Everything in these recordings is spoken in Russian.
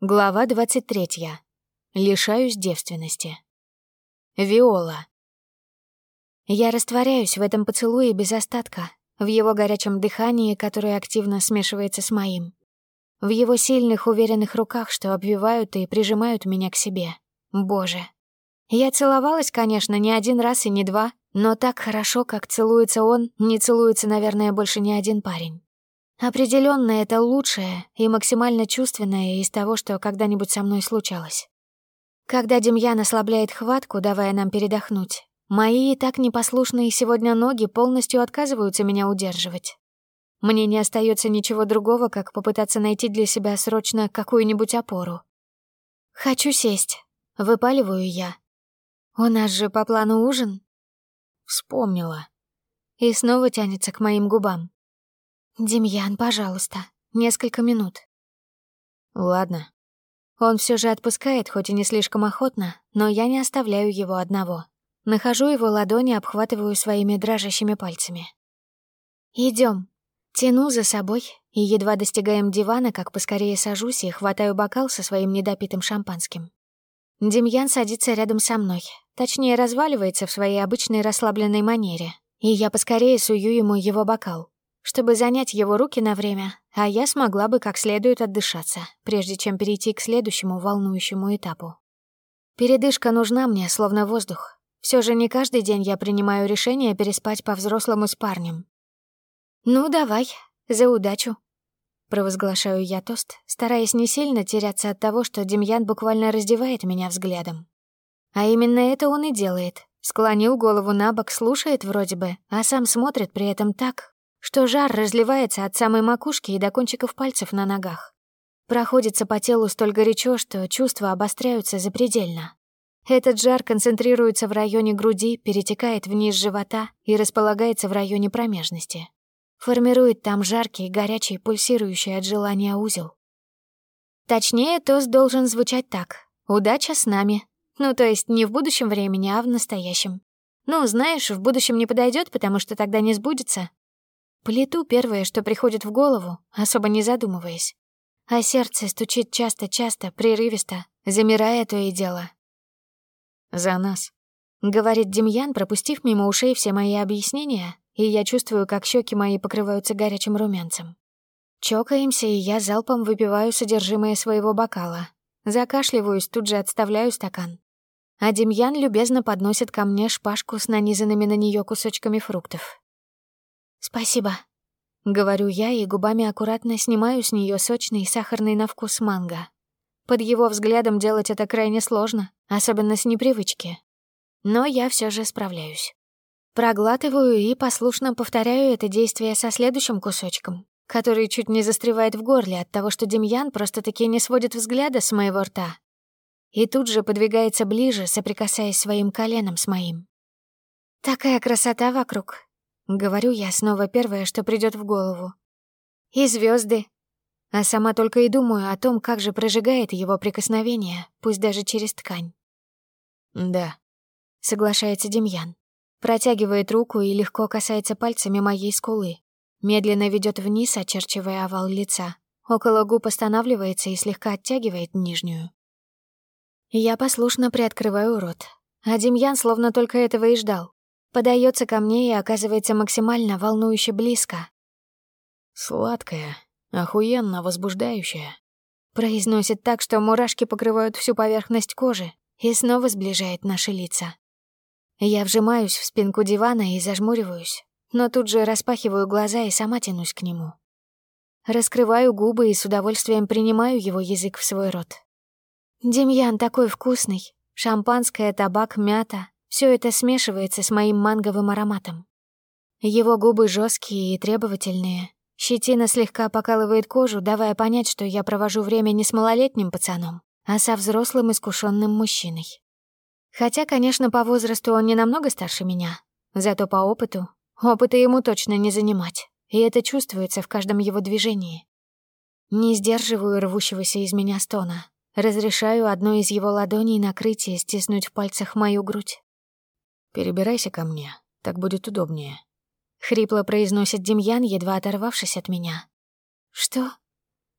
Глава 23. Лишаюсь девственности. Виола. Я растворяюсь в этом поцелуе без остатка, в его горячем дыхании, которое активно смешивается с моим, в его сильных, уверенных руках, что обвивают и прижимают меня к себе. Боже. Я целовалась, конечно, не один раз и не два, но так хорошо, как целуется он, не целуется, наверное, больше ни один парень. Определенно это лучшее и максимально чувственное из того, что когда-нибудь со мной случалось. Когда Демьян ослабляет хватку, давая нам передохнуть, мои и так непослушные сегодня ноги полностью отказываются меня удерживать. Мне не остается ничего другого, как попытаться найти для себя срочно какую-нибудь опору. «Хочу сесть», — выпаливаю я. «У нас же по плану ужин?» Вспомнила. И снова тянется к моим губам. «Демьян, пожалуйста, несколько минут». «Ладно». Он все же отпускает, хоть и не слишком охотно, но я не оставляю его одного. Нахожу его ладони, обхватываю своими дрожащими пальцами. Идем. Тяну за собой и едва достигаем дивана, как поскорее сажусь и хватаю бокал со своим недопитым шампанским. Демьян садится рядом со мной, точнее разваливается в своей обычной расслабленной манере, и я поскорее сую ему его бокал чтобы занять его руки на время, а я смогла бы как следует отдышаться, прежде чем перейти к следующему волнующему этапу. Передышка нужна мне, словно воздух. Все же не каждый день я принимаю решение переспать по-взрослому с парнем. «Ну, давай, за удачу», — провозглашаю я тост, стараясь не сильно теряться от того, что Демьян буквально раздевает меня взглядом. А именно это он и делает. Склонил голову на бок, слушает вроде бы, а сам смотрит при этом так, что жар разливается от самой макушки и до кончиков пальцев на ногах. Проходится по телу столь горячо, что чувства обостряются запредельно. Этот жар концентрируется в районе груди, перетекает вниз живота и располагается в районе промежности. Формирует там жаркий, горячий, пульсирующий от желания узел. Точнее, тост должен звучать так. «Удача с нами». Ну, то есть не в будущем времени, а в настоящем. Ну, знаешь, в будущем не подойдет, потому что тогда не сбудется, Плиту первое, что приходит в голову, особо не задумываясь. А сердце стучит часто-часто, прерывисто, замирая то и дело. «За нас», — говорит Демьян, пропустив мимо ушей все мои объяснения, и я чувствую, как щеки мои покрываются горячим румянцем. Чокаемся, и я залпом выпиваю содержимое своего бокала. Закашливаюсь, тут же отставляю стакан. А Демьян любезно подносит ко мне шпажку с нанизанными на нее кусочками фруктов. «Спасибо», — говорю я и губами аккуратно снимаю с нее сочный сахарный на вкус манго. Под его взглядом делать это крайне сложно, особенно с непривычки. Но я все же справляюсь. Проглатываю и послушно повторяю это действие со следующим кусочком, который чуть не застревает в горле от того, что Демьян просто-таки не сводит взгляда с моего рта. И тут же подвигается ближе, соприкасаясь своим коленом с моим. Такая красота вокруг, Говорю я снова первое, что придет в голову. И звезды. А сама только и думаю о том, как же прожигает его прикосновение, пусть даже через ткань. «Да», — соглашается Демьян. Протягивает руку и легко касается пальцами моей скулы. Медленно ведет вниз, очерчивая овал лица. Около губ останавливается и слегка оттягивает нижнюю. Я послушно приоткрываю рот. А Демьян словно только этого и ждал подается ко мне и оказывается максимально волнующе близко. «Сладкая, охуенно возбуждающая», произносит так, что мурашки покрывают всю поверхность кожи и снова сближает наши лица. Я вжимаюсь в спинку дивана и зажмуриваюсь, но тут же распахиваю глаза и сама тянусь к нему. Раскрываю губы и с удовольствием принимаю его язык в свой рот. Демьян такой вкусный. Шампанское, табак, мята, все это смешивается с моим манговым ароматом. Его губы жесткие и требовательные. Щетина слегка покалывает кожу, давая понять, что я провожу время не с малолетним пацаном, а со взрослым искушенным мужчиной. Хотя, конечно, по возрасту он не намного старше меня, зато по опыту опыта ему точно не занимать, и это чувствуется в каждом его движении. Не сдерживаю рвущегося из меня стона, разрешаю одной из его ладоней накрыть и стиснуть в пальцах мою грудь. «Перебирайся ко мне, так будет удобнее». Хрипло произносит Демьян, едва оторвавшись от меня. «Что?»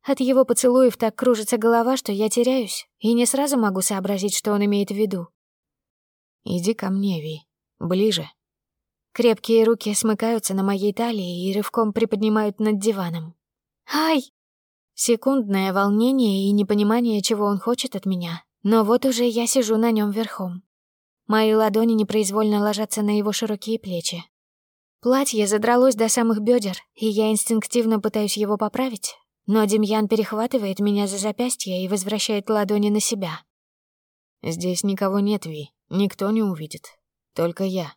От его поцелуев так кружится голова, что я теряюсь и не сразу могу сообразить, что он имеет в виду. «Иди ко мне, Ви. Ближе». Крепкие руки смыкаются на моей талии и рывком приподнимают над диваном. «Ай!» Секундное волнение и непонимание, чего он хочет от меня. Но вот уже я сижу на нем верхом. Мои ладони непроизвольно ложатся на его широкие плечи. Платье задралось до самых бедер, и я инстинктивно пытаюсь его поправить, но Демьян перехватывает меня за запястье и возвращает ладони на себя. «Здесь никого нет, Ви, никто не увидит. Только я».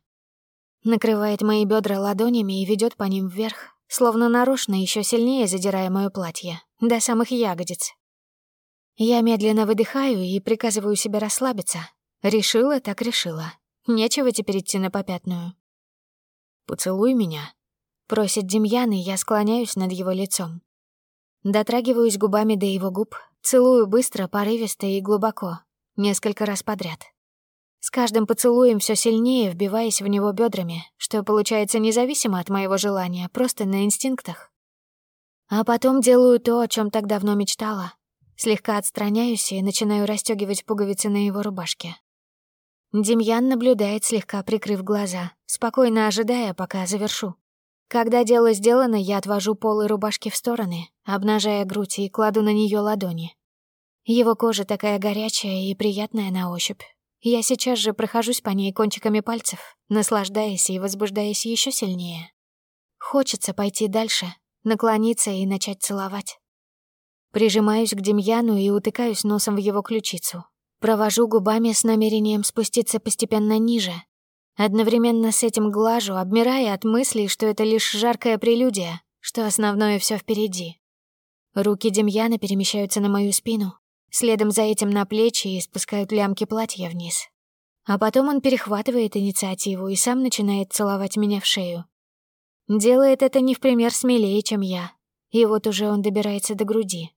Накрывает мои бедра ладонями и ведет по ним вверх, словно нарочно еще сильнее задирая мое платье, до самых ягодиц. Я медленно выдыхаю и приказываю себе расслабиться. Решила, так решила. Нечего теперь идти на попятную. «Поцелуй меня», — просит Демьян, и я склоняюсь над его лицом. Дотрагиваюсь губами до его губ, целую быстро, порывисто и глубоко, несколько раз подряд. С каждым поцелуем все сильнее, вбиваясь в него бедрами, что получается независимо от моего желания, просто на инстинктах. А потом делаю то, о чем так давно мечтала. Слегка отстраняюсь и начинаю расстегивать пуговицы на его рубашке. Демьян наблюдает, слегка прикрыв глаза, спокойно ожидая, пока завершу. Когда дело сделано, я отвожу полы рубашки в стороны, обнажая грудь и кладу на нее ладони. Его кожа такая горячая и приятная на ощупь, я сейчас же прохожусь по ней кончиками пальцев, наслаждаясь и возбуждаясь еще сильнее. Хочется пойти дальше, наклониться и начать целовать. Прижимаюсь к Демьяну и утыкаюсь носом в его ключицу. Провожу губами с намерением спуститься постепенно ниже. Одновременно с этим глажу, обмирая от мыслей, что это лишь жаркая прелюдия, что основное все впереди. Руки Демьяна перемещаются на мою спину, Следом за этим на плечи и спускают лямки платья вниз. А потом он перехватывает инициативу и сам начинает целовать меня в шею. Делает это не в пример смелее, чем я. И вот уже он добирается до груди.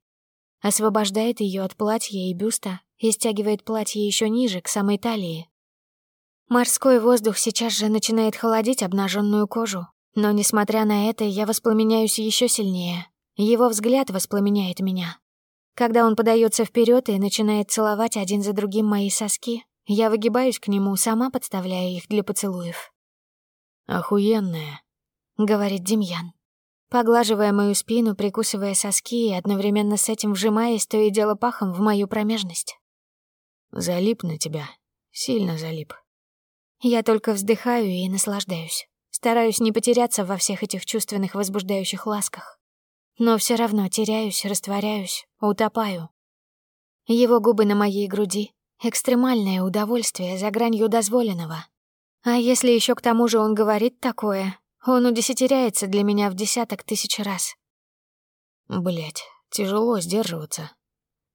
Освобождает ее от платья и бюста и стягивает платье еще ниже, к самой талии. Морской воздух сейчас же начинает холодить обнаженную кожу, но, несмотря на это, я воспламеняюсь еще сильнее. Его взгляд воспламеняет меня. Когда он подается вперед и начинает целовать один за другим мои соски, я выгибаюсь к нему, сама подставляя их для поцелуев. «Охуенная», — говорит Демьян, поглаживая мою спину, прикусывая соски и одновременно с этим вжимаясь то и дело пахом в мою промежность. «Залип на тебя. Сильно залип». Я только вздыхаю и наслаждаюсь. Стараюсь не потеряться во всех этих чувственных возбуждающих ласках. Но все равно теряюсь, растворяюсь, утопаю. Его губы на моей груди — экстремальное удовольствие за гранью дозволенного. А если еще к тому же он говорит такое, он удесятеряется для меня в десяток тысяч раз. Блять, тяжело сдерживаться.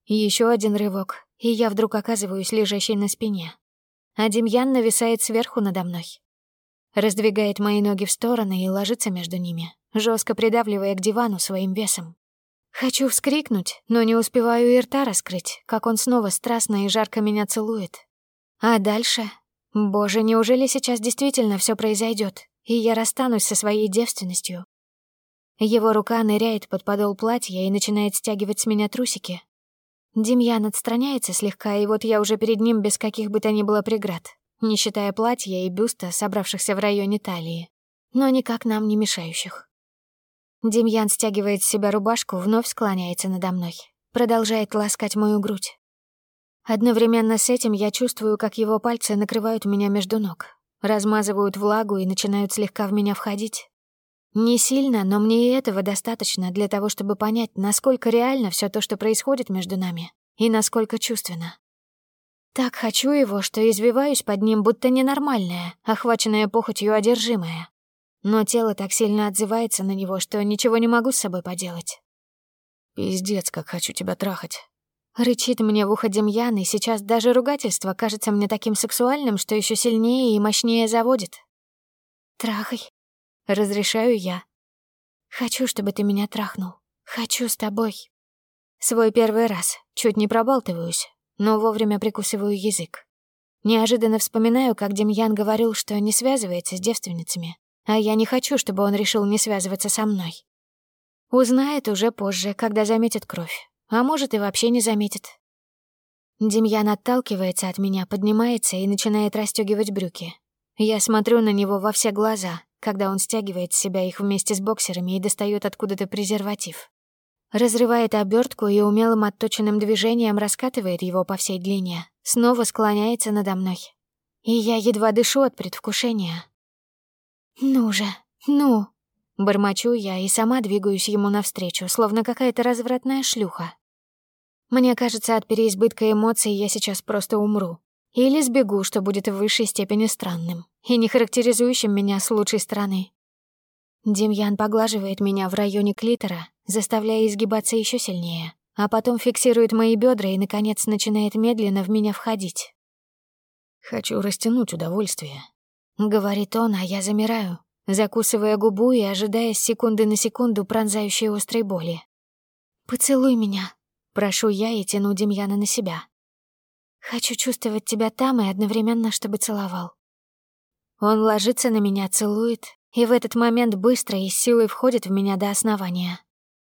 Еще один рывок, и я вдруг оказываюсь лежащей на спине. А Демьян нависает сверху надо мной. Раздвигает мои ноги в стороны и ложится между ними, жестко придавливая к дивану своим весом. Хочу вскрикнуть, но не успеваю и рта раскрыть, как он снова страстно и жарко меня целует. А дальше? Боже, неужели сейчас действительно все произойдет, и я расстанусь со своей девственностью? Его рука ныряет под подол платья и начинает стягивать с меня трусики. Демьян отстраняется слегка, и вот я уже перед ним без каких бы то ни было преград, не считая платья и бюста, собравшихся в районе талии, но никак нам не мешающих. Демьян стягивает с себя рубашку, вновь склоняется надо мной, продолжает ласкать мою грудь. Одновременно с этим я чувствую, как его пальцы накрывают меня между ног, размазывают влагу и начинают слегка в меня входить. Не сильно, но мне и этого достаточно для того, чтобы понять, насколько реально все то, что происходит между нами, и насколько чувственно. Так хочу его, что извиваюсь под ним, будто ненормальная, охваченная похотью одержимая но тело так сильно отзывается на него, что ничего не могу с собой поделать. «Пиздец, как хочу тебя трахать». Рычит мне в ухо Демьян, и сейчас даже ругательство кажется мне таким сексуальным, что еще сильнее и мощнее заводит. «Трахай», — разрешаю я. «Хочу, чтобы ты меня трахнул. Хочу с тобой». Свой первый раз, чуть не пробалтываюсь, но вовремя прикусываю язык. Неожиданно вспоминаю, как Демьян говорил, что не связывается с девственницами, а я не хочу, чтобы он решил не связываться со мной. Узнает уже позже, когда заметит кровь. А может, и вообще не заметит. Демьян отталкивается от меня, поднимается и начинает расстёгивать брюки. Я смотрю на него во все глаза, когда он стягивает с себя их вместе с боксерами и достает откуда-то презерватив. Разрывает обертку и умелым отточенным движением раскатывает его по всей длине. Снова склоняется надо мной. И я едва дышу от предвкушения. «Ну же, ну!» Бормочу я и сама двигаюсь ему навстречу, словно какая-то развратная шлюха. Мне кажется, от переизбытка эмоций я сейчас просто умру. Или сбегу, что будет в высшей степени странным и не характеризующим меня с лучшей стороны. Демьян поглаживает меня в районе клитора, заставляя изгибаться еще сильнее, а потом фиксирует мои бедра и, наконец, начинает медленно в меня входить. «Хочу растянуть удовольствие», — говорит он, а я замираю, закусывая губу и ожидая с секунды на секунду пронзающей острой боли. «Поцелуй меня», — прошу я и тяну Демьяна на себя. «Хочу чувствовать тебя там и одновременно, чтобы целовал». Он ложится на меня, целует, и в этот момент быстро и силой входит в меня до основания.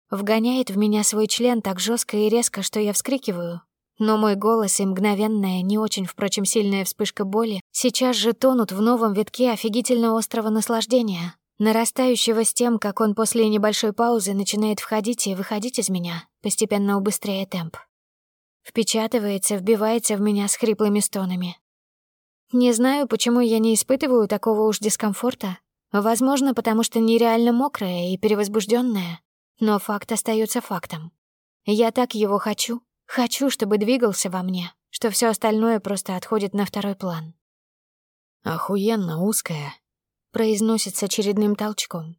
Вгоняет в меня свой член так жестко и резко, что я вскрикиваю. Но мой голос и мгновенная, не очень, впрочем, сильная вспышка боли сейчас же тонут в новом витке офигительно острого наслаждения, нарастающего с тем, как он после небольшой паузы начинает входить и выходить из меня, постепенно убыстряя темп. Впечатывается, вбивается в меня с хриплыми стонами. Не знаю, почему я не испытываю такого уж дискомфорта. Возможно, потому что нереально мокрая и перевозбужденная. Но факт остается фактом. Я так его хочу. Хочу, чтобы двигался во мне, что все остальное просто отходит на второй план. «Охуенно узкая», — произносится очередным толчком.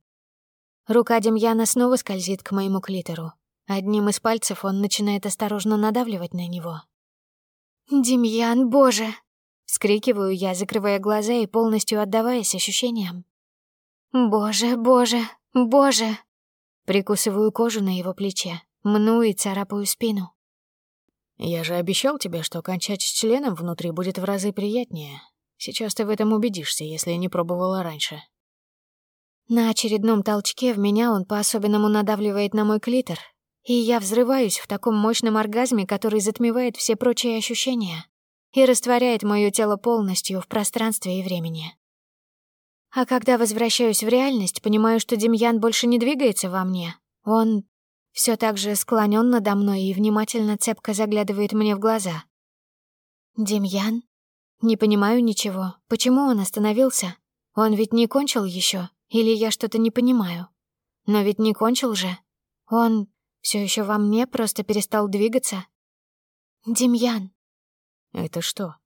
Рука Демьяна снова скользит к моему клитору. Одним из пальцев он начинает осторожно надавливать на него. «Демьян, боже!» Вскрикиваю я, закрывая глаза и полностью отдаваясь ощущениям. «Боже, боже, боже!» Прикусываю кожу на его плече, мну и царапаю спину. «Я же обещал тебе, что кончать с членом внутри будет в разы приятнее. Сейчас ты в этом убедишься, если не пробовала раньше». На очередном толчке в меня он по-особенному надавливает на мой клитор, и я взрываюсь в таком мощном оргазме, который затмевает все прочие ощущения и растворяет моё тело полностью в пространстве и времени. А когда возвращаюсь в реальность, понимаю, что Демьян больше не двигается во мне. Он все так же склонен надо мной и внимательно цепко заглядывает мне в глаза. «Демьян?» Не понимаю ничего. Почему он остановился? Он ведь не кончил еще, Или я что-то не понимаю? Но ведь не кончил же. Он все еще во мне, просто перестал двигаться. «Демьян!» «Это что?»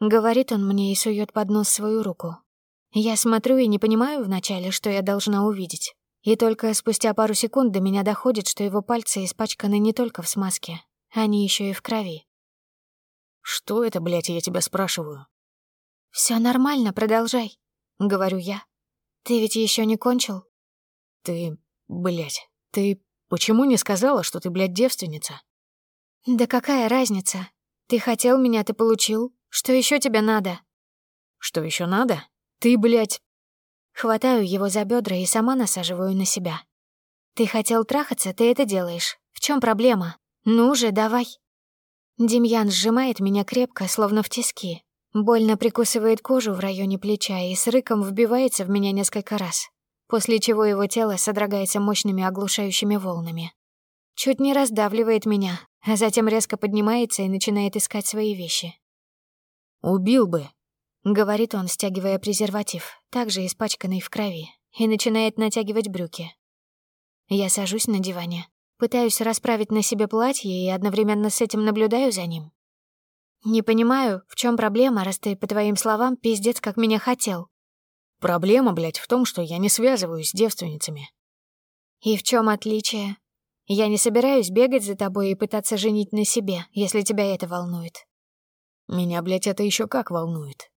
Говорит он мне и сует под нос свою руку. Я смотрю и не понимаю вначале, что я должна увидеть. И только спустя пару секунд до меня доходит, что его пальцы испачканы не только в смазке, они еще и в крови. «Что это, блядь, я тебя спрашиваю?» Все нормально, продолжай», — говорю я. «Ты ведь еще не кончил?» «Ты, блядь, ты почему не сказала, что ты, блядь, девственница?» «Да какая разница? Ты хотел меня, ты получил. Что еще тебе надо?» «Что еще надо? Ты, блядь...» Хватаю его за бедра и сама насаживаю на себя. «Ты хотел трахаться, ты это делаешь. В чем проблема? Ну же, давай!» Демьян сжимает меня крепко, словно в тиски. Больно прикусывает кожу в районе плеча и с рыком вбивается в меня несколько раз, после чего его тело содрогается мощными оглушающими волнами. Чуть не раздавливает меня, а затем резко поднимается и начинает искать свои вещи. «Убил бы», — говорит он, стягивая презерватив, также испачканный в крови, и начинает натягивать брюки. Я сажусь на диване, пытаюсь расправить на себе платье и одновременно с этим наблюдаю за ним. Не понимаю, в чем проблема, раз ты, по твоим словам, пиздец, как меня хотел. Проблема, блядь, в том, что я не связываюсь с девственницами. И в чем отличие? Я не собираюсь бегать за тобой и пытаться женить на себе, если тебя это волнует. Меня, блядь, это еще как волнует.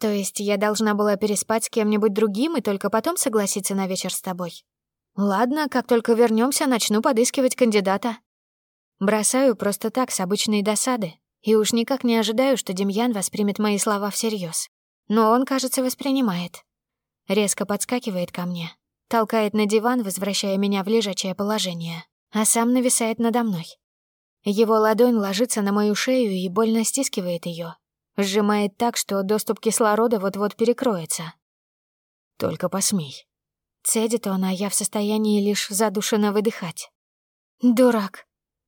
То есть я должна была переспать с кем-нибудь другим и только потом согласиться на вечер с тобой? Ладно, как только вернемся, начну подыскивать кандидата. Бросаю просто так, с обычной досады, и уж никак не ожидаю, что Демьян воспримет мои слова всерьез. Но он, кажется, воспринимает. Резко подскакивает ко мне, толкает на диван, возвращая меня в лежачее положение, а сам нависает надо мной. Его ладонь ложится на мою шею и больно стискивает ее, сжимает так, что доступ кислорода вот-вот перекроется. «Только посмей». Цедит он, а я в состоянии лишь задушенно выдыхать. «Дурак!»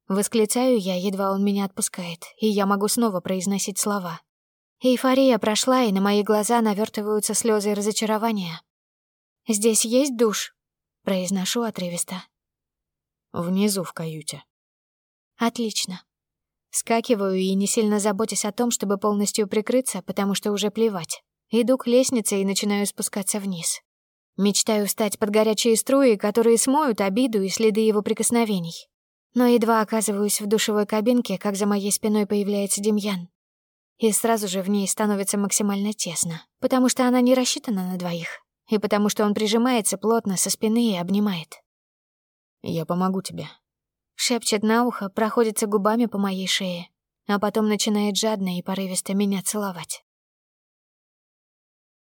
Восклицаю я, едва он меня отпускает, и я могу снова произносить слова. Эйфория прошла, и на мои глаза навертываются слезы разочарования. «Здесь есть душ?» — произношу отрывисто. «Внизу в каюте». «Отлично». Скакиваю и, не сильно заботясь о том, чтобы полностью прикрыться, потому что уже плевать. Иду к лестнице и начинаю спускаться вниз. Мечтаю стать под горячие струи, которые смоют обиду и следы его прикосновений. Но едва оказываюсь в душевой кабинке, как за моей спиной появляется Демьян. И сразу же в ней становится максимально тесно, потому что она не рассчитана на двоих, и потому что он прижимается плотно со спины и обнимает. «Я помогу тебе», — шепчет на ухо, проходится губами по моей шее, а потом начинает жадно и порывисто меня целовать.